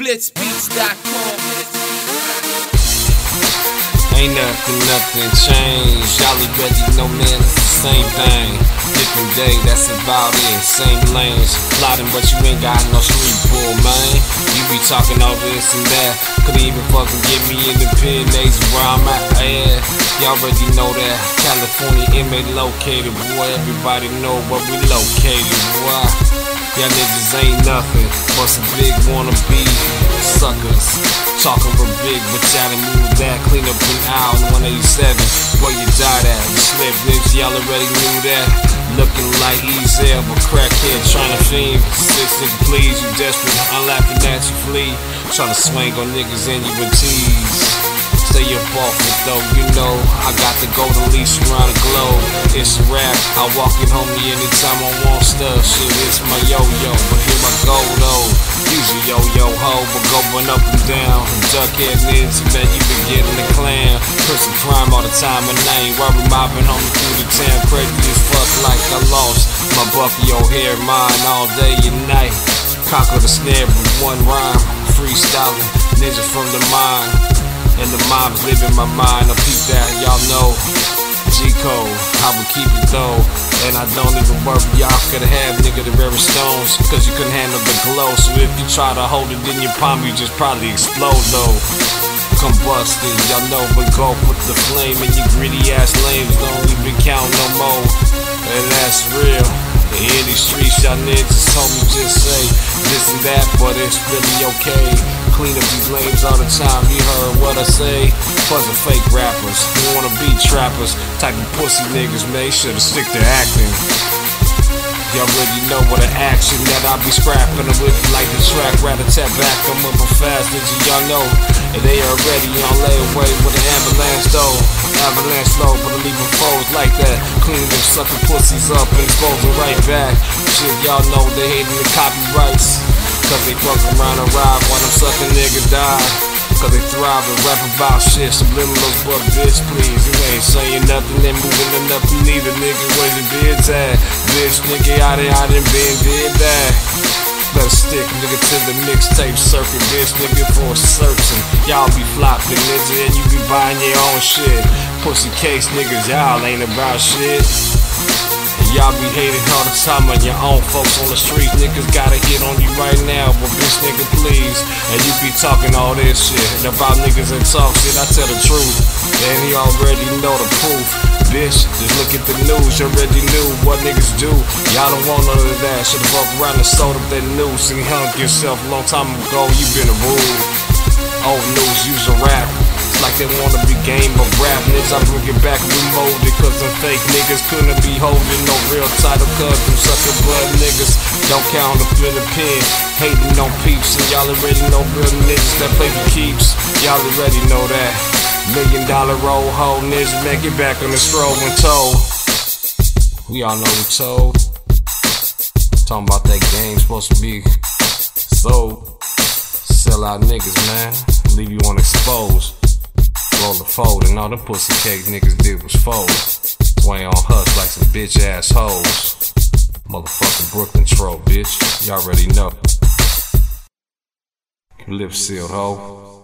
Blitzbeats.com. Ain't nothing, nothing changed. Y'all already know, man, it's the same thing. Different day, that's about it. Same lanes, plotting, but you ain't got no street pull, man. You be talking all this and that. Could even fucking get me in the pen days where I'm at. Yeah, y'all already know that. California inmate located, boy. Everybody know where we located, boy. Y'all niggas ain't nothing but some big wannabe suckers. Talking real big, but y'all done moved that. Clean up an hour 187. Where you died at? You slip niggas, y'all already knew that. Looking like Ezel, but crackhead trying to fiend. Six nigga, please, you desperate. I'm laughing at you, flee. Trying to swing on niggas and you with tease stay off it though, you know I got the golden leash around the globe. It's a rap, I walk it homie anytime I want stuff. Shit, it's my yo-yo, but here I go though. A yo-yo ho, but going up and down. Duckhead niggas, man, you been getting the clan. Person crime all the time, and I ain't worried. Mobbing homie through the town Crazy as fuck like I lost my Buffy hair mine all day and night. Conquer the snare with one rhyme Freestyling, ninja from the mind and the mob's living my mind. I peep that, y'all know. G code, I will keep it though. And I don't even worry, y'all could have nigga the rare stones. Cause you couldn't handle the glow. So if you try to hold it in your palm, you just probably explode though. Combusted, y'all know, but go with the flame. And you greedy ass lames don't even count no more. And that's real. In these streets, y'all niggas told me just say this and that, but it's really okay clean up these lames all the time. You heard what I say? Of fake rappers who wanna be trappers. Type of pussy niggas, man, should've stick to acting. Y'all already know what an action that I be scrapping with like the track, rather tap back, I'm up fast, you y'all know? And they already on layaway with an ambulance though. Avalanche flow, but I'm leaving foes like that. Cleaning them sucking pussies up and exposing right back. Shit, y'all know they hating the copyrights. Cause they fuck around and ride while them sucking niggas die. Cause they thrive and rap about shit, subliminals, but bitch, please. You ain't saying nothing and moving to nothing neither, nigga. Where your bids at? Bitch, nigga, I done, I done been did that. Better stick, nigga, to the mixtape circuit, bitch, nigga, for certain. Y'all be flopping, nigga, and you be buying your own shit. Pussy case niggas, y'all ain't about shit. Y'all be hating all the time on your own folks on the street. Niggas gotta hit on you right now, but bitch nigga please. And you be talking all this shit about niggas and talk shit. I tell the truth, and he already know the proof. Bitch, just look at the news, you already knew what niggas do. Y'all don't want none of that. Should've walked around and sold up that news and hung yourself a long time ago. You been a rule. Old news, use a rap they wanna be game of rap niggas. I bring it back remolded cause them fake niggas couldn't be holding no real title cause them sucker blood niggas don't count the pen. Hating on peeps and y'all already know real niggas that play for keeps. Y'all already know that. Million dollar roll hoe niggas make it back on the stroll when told. We all know we told. Talking about that game supposed to be sold. Sell out niggas, man. Leave you unexposed roll a fold, and all them pussy cake niggas did was fold. Way on hush like some bitch ass hoes. Motherfucking Brooklyn troll, bitch. Y'all already know. Lip sealed hoe.